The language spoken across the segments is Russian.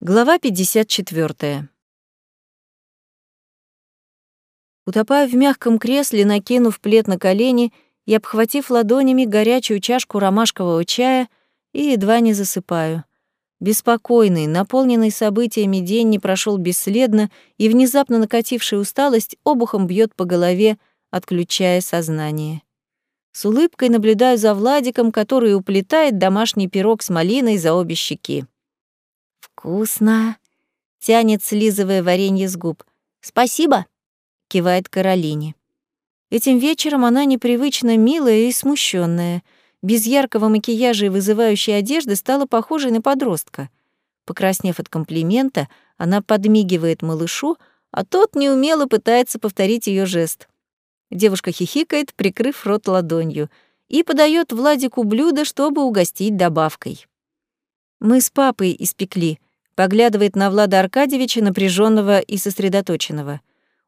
Глава 54. Утопая в мягком кресле, накинув плед на колени и обхватив ладонями горячую чашку ромашкового чая, и едва не засыпаю. Беспокойный, наполненный событиями день не прошел бесследно, и внезапно накатившая усталость обухом бьет по голове, отключая сознание. С улыбкой наблюдаю за Владиком, который уплетает домашний пирог с малиной за обе щеки. «Вкусно!» — тянет, слизывая варенье с губ. «Спасибо!» — кивает Каролине. Этим вечером она непривычно милая и смущенная, без яркого макияжа и вызывающей одежды стала похожей на подростка. Покраснев от комплимента, она подмигивает малышу, а тот неумело пытается повторить ее жест. Девушка хихикает, прикрыв рот ладонью, и подает Владику блюдо, чтобы угостить добавкой. Мы с папой испекли, поглядывает на Влада Аркадьевича, напряженного и сосредоточенного.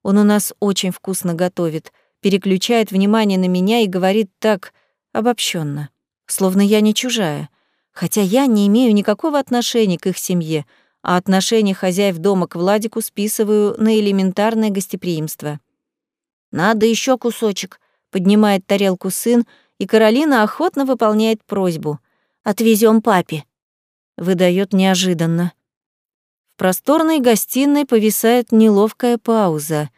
Он у нас очень вкусно готовит, переключает внимание на меня и говорит так обобщенно, словно я не чужая, хотя я не имею никакого отношения к их семье, а отношение хозяев дома к Владику списываю на элементарное гостеприимство. «Надо еще кусочек», — поднимает тарелку сын, и Каролина охотно выполняет просьбу. «Отвезем папе», — выдает неожиданно. Просторной гостиной повисает неловкая пауза.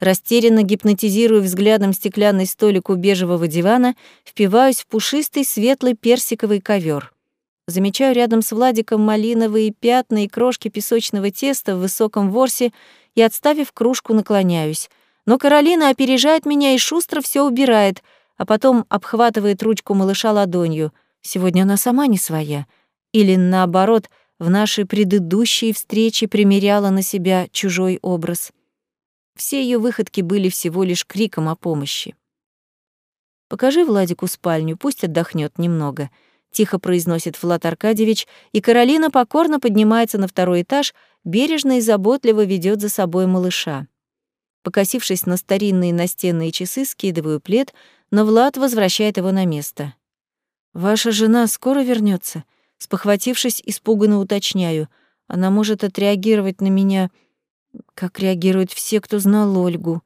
Растерянно гипнотизирую взглядом стеклянный столик у бежевого дивана, впиваюсь в пушистый светлый персиковый ковер. Замечаю рядом с Владиком малиновые пятна и крошки песочного теста в высоком ворсе и, отставив кружку, наклоняюсь — но Каролина опережает меня и шустро все убирает, а потом обхватывает ручку малыша ладонью. Сегодня она сама не своя. Или, наоборот, в нашей предыдущей встрече примеряла на себя чужой образ. Все ее выходки были всего лишь криком о помощи. «Покажи Владику спальню, пусть отдохнет немного», — тихо произносит Влад Аркадьевич, и Каролина покорно поднимается на второй этаж, бережно и заботливо ведет за собой малыша. Покосившись на старинные настенные часы, скидываю плед, но Влад возвращает его на место. «Ваша жена скоро вернется? Спохватившись, испуганно уточняю. Она может отреагировать на меня, как реагируют все, кто знал Ольгу.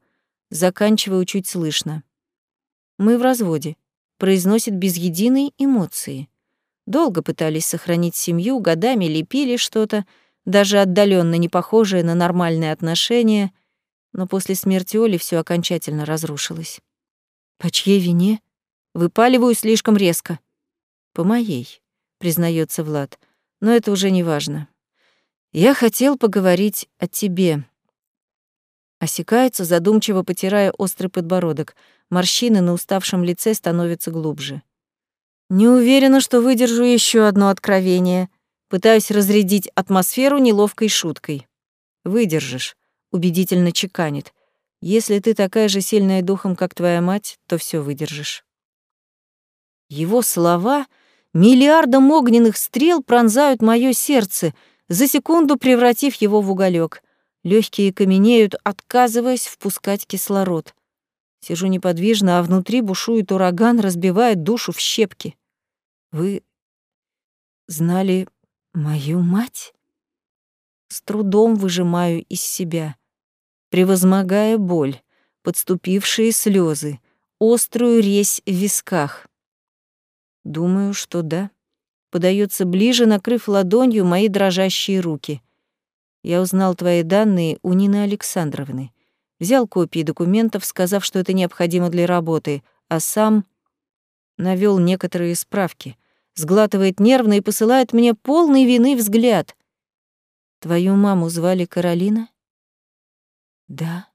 Заканчиваю чуть слышно. «Мы в разводе», — произносит без единой эмоции. Долго пытались сохранить семью, годами лепили что-то, даже отдаленно не похожее на нормальные отношения — но после смерти Оли все окончательно разрушилось. По чьей вине? Выпаливаю слишком резко. По моей, признается Влад, но это уже не важно. Я хотел поговорить о тебе. Осекается, задумчиво потирая острый подбородок. Морщины на уставшем лице становятся глубже. Не уверена, что выдержу еще одно откровение. Пытаюсь разрядить атмосферу неловкой шуткой. Выдержишь убедительно чеканит. Если ты такая же сильная духом, как твоя мать, то все выдержишь. Его слова миллиардом огненных стрел пронзают мое сердце, за секунду превратив его в уголек. Легкие каменеют, отказываясь впускать кислород. Сижу неподвижно, а внутри бушует ураган, разбивает душу в щепки. Вы знали мою мать? С трудом выжимаю из себя превозмогая боль, подступившие слезы, острую резь в висках. Думаю, что да. Подается ближе, накрыв ладонью мои дрожащие руки. Я узнал твои данные у Нины Александровны. Взял копии документов, сказав, что это необходимо для работы, а сам навёл некоторые справки. Сглатывает нервно и посылает мне полный вины взгляд. Твою маму звали Каролина? Да.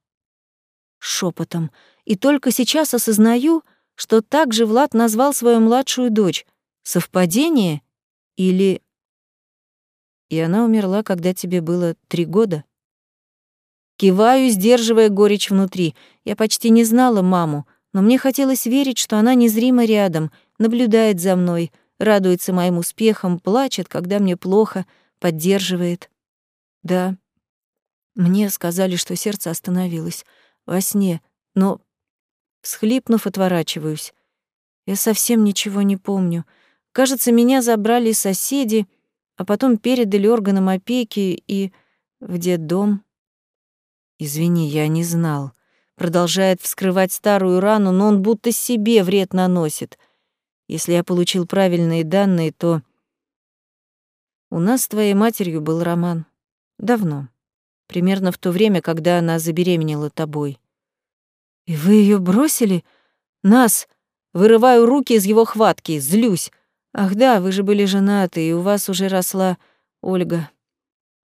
Шепотом. И только сейчас осознаю, что так же Влад назвал свою младшую дочь. Совпадение? Или... И она умерла, когда тебе было три года? Киваю, сдерживая горечь внутри. Я почти не знала маму, но мне хотелось верить, что она незримо рядом, наблюдает за мной, радуется моим успехам, плачет, когда мне плохо, поддерживает. Да, мне сказали, что сердце остановилось. Во сне, но... Схлипнув, отворачиваюсь. Я совсем ничего не помню. Кажется, меня забрали соседи, а потом передали органам опеки и в детдом. Извини, я не знал. Продолжает вскрывать старую рану, но он будто себе вред наносит. Если я получил правильные данные, то... У нас с твоей матерью был роман. Давно. Примерно в то время, когда она забеременела тобой. И вы ее бросили? Нас! Вырываю руки из его хватки, злюсь. Ах да, вы же были женаты, и у вас уже росла Ольга.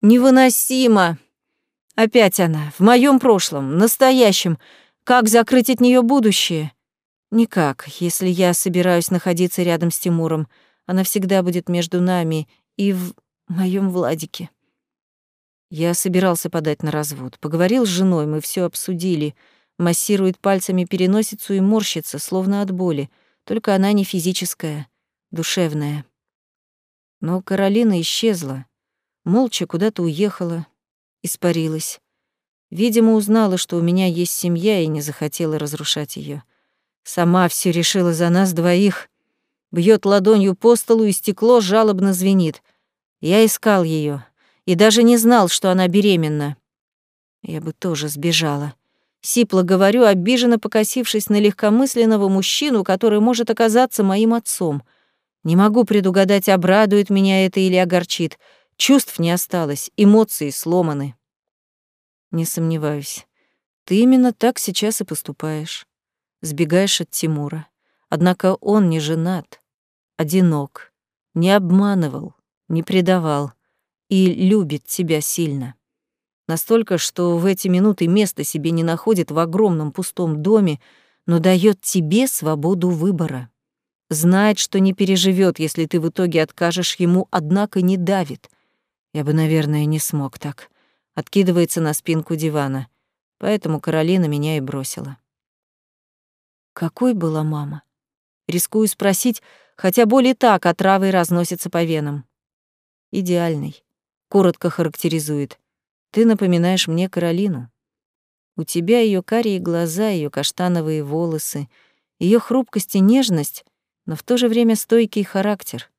Невыносимо! Опять она, в моем прошлом, настоящем. Как закрыть от нее будущее? Никак, если я собираюсь находиться рядом с Тимуром. Она всегда будет между нами и в моем Владике. Я собирался подать на развод. Поговорил с женой, мы все обсудили. Массирует пальцами переносицу и морщится, словно от боли. Только она не физическая, душевная. Но Каролина исчезла. Молча куда-то уехала, испарилась. Видимо, узнала, что у меня есть семья, и не захотела разрушать ее. Сама все решила за нас двоих. Бьет ладонью по столу, и стекло жалобно звенит. Я искал ее и даже не знал, что она беременна. Я бы тоже сбежала. Сипло говорю, обиженно покосившись на легкомысленного мужчину, который может оказаться моим отцом. Не могу предугадать, обрадует меня это или огорчит. Чувств не осталось, эмоции сломаны. Не сомневаюсь. Ты именно так сейчас и поступаешь. Сбегаешь от Тимура. Однако он не женат, одинок, не обманывал, не предавал и любит тебя сильно. Настолько, что в эти минуты места себе не находит в огромном пустом доме, но дает тебе свободу выбора. Знает, что не переживет, если ты в итоге откажешь ему, однако не давит. Я бы, наверное, не смог так. Откидывается на спинку дивана. Поэтому Каролина меня и бросила. Какой была мама? Рискую спросить, хотя боль и так отравой разносится по венам. Идеальный. Коротко характеризует. Ты напоминаешь мне Каролину. У тебя ее карие глаза, ее каштановые волосы, ее хрупкость и нежность, но в то же время стойкий характер.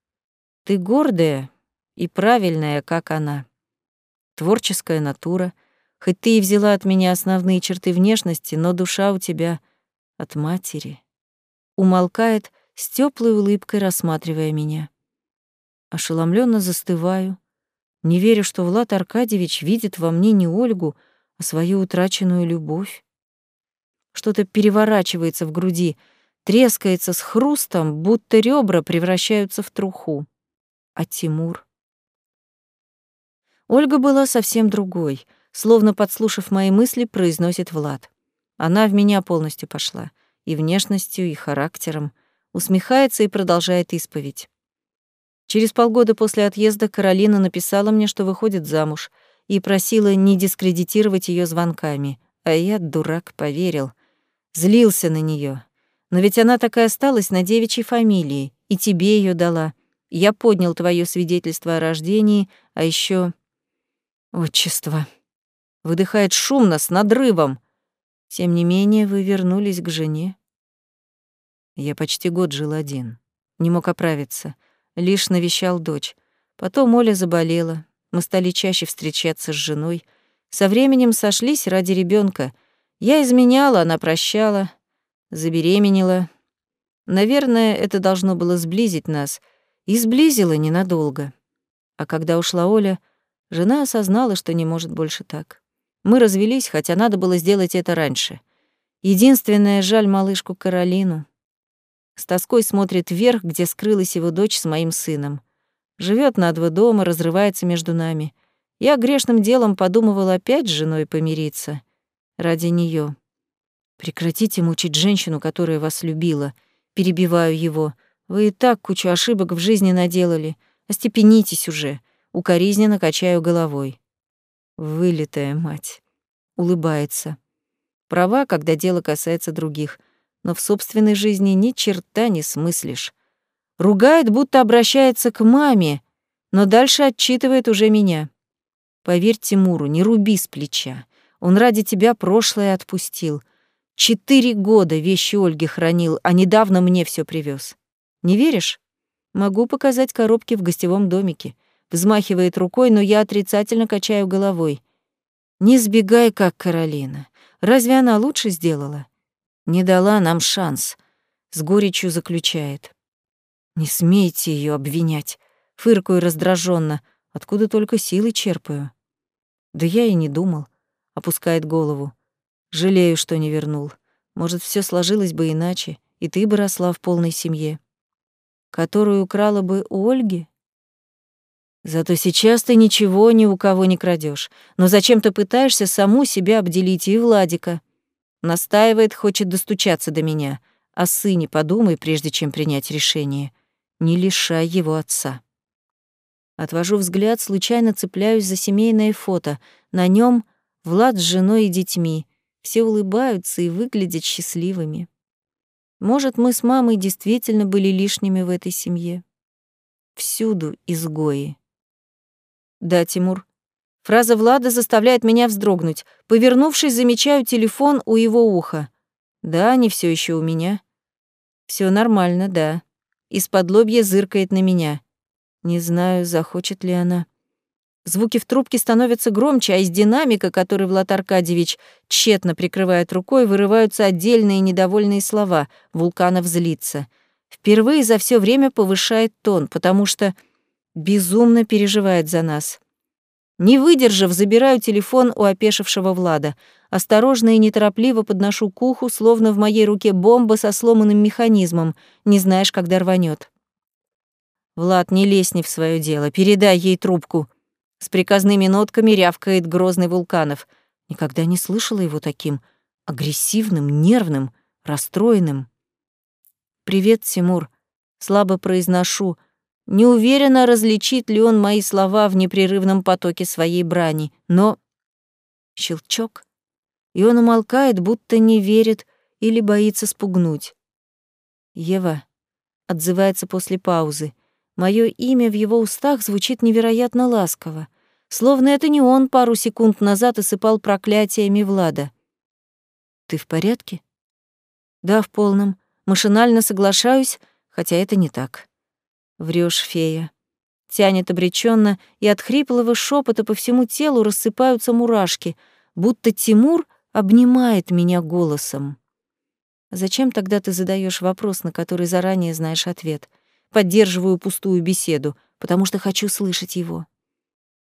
Ты гордая, и правильная, как она. Творческая натура. Хоть ты и взяла от меня основные черты внешности, но душа у тебя от матери. Умолкает, с теплой улыбкой рассматривая меня. Ошеломленно застываю, не верю, что Влад Аркадьевич видит во мне не Ольгу, а свою утраченную любовь. Что-то переворачивается в груди, трескается с хрустом, будто ребра превращаются в труху. А Тимур? Ольга была совсем другой, словно подслушав мои мысли, произносит Влад. Она в меня полностью пошла, и внешностью, и характером, усмехается и продолжает исповедь. Через полгода после отъезда Каролина написала мне, что выходит замуж, и просила не дискредитировать ее звонками, а я, дурак, поверил. Злился на нее. Но ведь она так и осталась на девичьей фамилии, и тебе ее дала. Я поднял твое свидетельство о рождении, а еще Отчество. Выдыхает шумно, с надрывом. Тем не менее, вы вернулись к жене. Я почти год жил один. Не мог оправиться. Лишь навещал дочь. Потом Оля заболела. Мы стали чаще встречаться с женой. Со временем сошлись ради ребенка. Я изменяла, она прощала. Забеременела. Наверное, это должно было сблизить нас. И сблизило ненадолго. А когда ушла Оля, Жена осознала, что не может больше так. Мы развелись, хотя надо было сделать это раньше. Единственное, жаль малышку Каролину. С тоской смотрит вверх, где скрылась его дочь с моим сыном. Живет на два дома, разрывается между нами. Я грешным делом подумывала опять с женой помириться. Ради нее. Прекратите мучить женщину, которая вас любила. Перебиваю его. Вы и так кучу ошибок в жизни наделали. Остепенитесь уже. Укоризненно качаю головой. Вылитая мать. Улыбается. Права, когда дело касается других, но в собственной жизни ни черта не смыслишь. Ругает, будто обращается к маме, но дальше отчитывает уже меня. Поверь Тимуру, не руби с плеча. Он ради тебя прошлое отпустил. Четыре года вещи Ольги хранил, а недавно мне все привез. Не веришь? Могу показать коробки в гостевом домике. взмахивает рукой, но я отрицательно качаю головой. Не сбегай, как Каролина. Разве она лучше сделала? Не дала нам шанс. С горечью заключает. Не смейте ее обвинять. Фыркаю раздраженно. Откуда только силы черпаю? Да я и не думал. Опускает голову. Жалею, что не вернул. Может, все сложилось бы иначе, и ты бы росла в полной семье. Которую украла бы у Ольги? Зато сейчас ты ничего ни у кого не крадешь. Но зачем ты пытаешься саму себя обделить и Владика? Настаивает, хочет достучаться до меня. О сыне подумай, прежде чем принять решение. Не лишай его отца. Отвожу взгляд, случайно цепляюсь за семейное фото. На нем Влад с женой и детьми. Все улыбаются и выглядят счастливыми. Может, мы с мамой действительно были лишними в этой семье. Всюду изгои. Да, Тимур. Фраза Влада заставляет меня вздрогнуть. Повернувшись, замечаю телефон у его уха. Да, они все еще у меня. Все нормально, да. Из-под лобья зыркает на меня. Не знаю, захочет ли она. Звуки в трубке становятся громче, а из динамика, который Влад Аркадьевич тщетно прикрывает рукой, вырываются отдельные недовольные слова. Вулканов злится. Впервые за все время повышает тон, потому что безумно переживает за нас. Не выдержав, забираю телефон у опешившего Влада. Осторожно и неторопливо подношу к уху, словно в моей руке бомба со сломанным механизмом. Не знаешь, когда рванет. «Влад, не лезь не в свое дело, передай ей трубку». С приказными нотками рявкает грозный Вулканов. Никогда не слышала его таким агрессивным, нервным, расстроенным. «Привет, Тимур». Слабо произношу, не уверена, различит ли он мои слова в непрерывном потоке своей брани, но... Щелчок, и он умолкает, будто не верит или боится спугнуть. «Ева», — отзывается после паузы, Мое имя в его устах звучит невероятно ласково, словно это не он пару секунд назад осыпал проклятиями Влада. «Ты в порядке?» «Да, в полном. Машинально соглашаюсь, хотя это не так». Врешь, фея. Тянет обреченно, и от хриплого шепота по всему телу рассыпаются мурашки, будто Тимур обнимает меня голосом. Зачем тогда ты задаешь вопрос, на который заранее знаешь ответ? Поддерживаю пустую беседу, потому что хочу слышать его.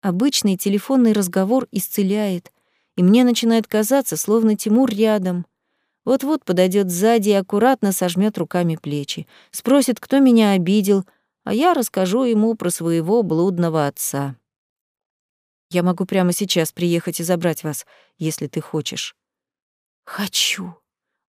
Обычный телефонный разговор исцеляет, и мне начинает казаться, словно Тимур рядом. Вот-вот подойдет сзади и аккуратно сожмет руками плечи, спросит, кто меня обидел, а я расскажу ему про своего блудного отца. Я могу прямо сейчас приехать и забрать вас, если ты хочешь. Хочу.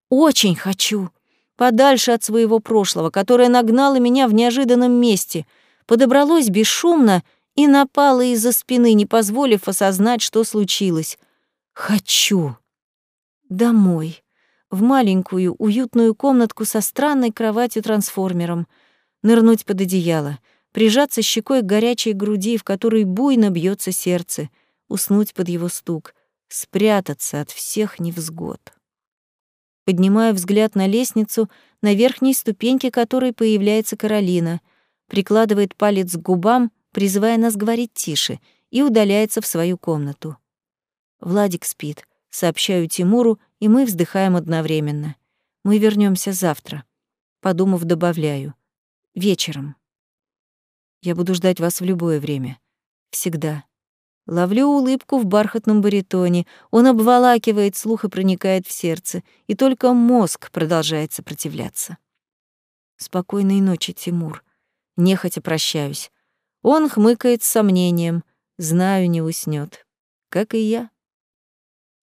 Очень хочу. Подальше от своего прошлого, которое нагнало меня в неожиданном месте, подобралось бесшумно и напало из-за спины, не позволив осознать, что случилось. Хочу. Домой. В маленькую, уютную комнатку со странной кроватью-трансформером — нырнуть под одеяло, прижаться щекой к горячей груди, в которой буйно бьется сердце, уснуть под его стук, спрятаться от всех невзгод. Поднимаю взгляд на лестницу, на верхней ступеньке которой появляется Каролина, прикладывает палец к губам, призывая нас говорить тише, и удаляется в свою комнату. Владик спит, сообщаю Тимуру, и мы вздыхаем одновременно. Мы вернемся завтра. Подумав, добавляю — Вечером. Я буду ждать вас в любое время. Всегда. Ловлю улыбку в бархатном баритоне. Он обволакивает слух и проникает в сердце, и только мозг продолжает сопротивляться. Спокойной ночи, Тимур. Нехотя прощаюсь. Он хмыкает с сомнением. Знаю, не уснёт. Как и я.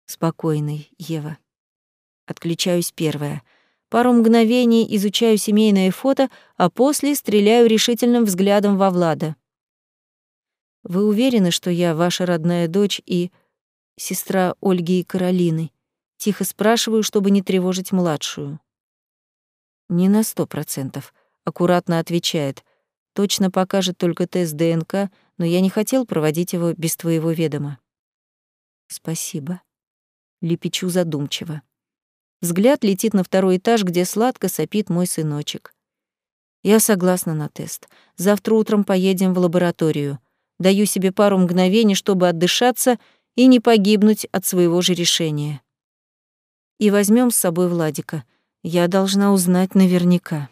Спокойной, Ева. Отключаюсь первая. Пару мгновений изучаю семейное фото, а после стреляю решительным взглядом во Влада. «Вы уверены, что я ваша родная дочь и сестра Ольги и Каролины?» Тихо спрашиваю, чтобы не тревожить младшую. «Не на сто процентов», — аккуратно отвечает. «Точно покажет только тест ДНК, но я не хотел проводить его без твоего ведома». «Спасибо», — лепечу задумчиво. Взгляд летит на второй этаж, где сладко сопит мой сыночек. Я согласна на тест. Завтра утром поедем в лабораторию. Даю себе пару мгновений, чтобы отдышаться и не погибнуть от своего же решения. И возьмем с собой Владика. Я должна узнать наверняка.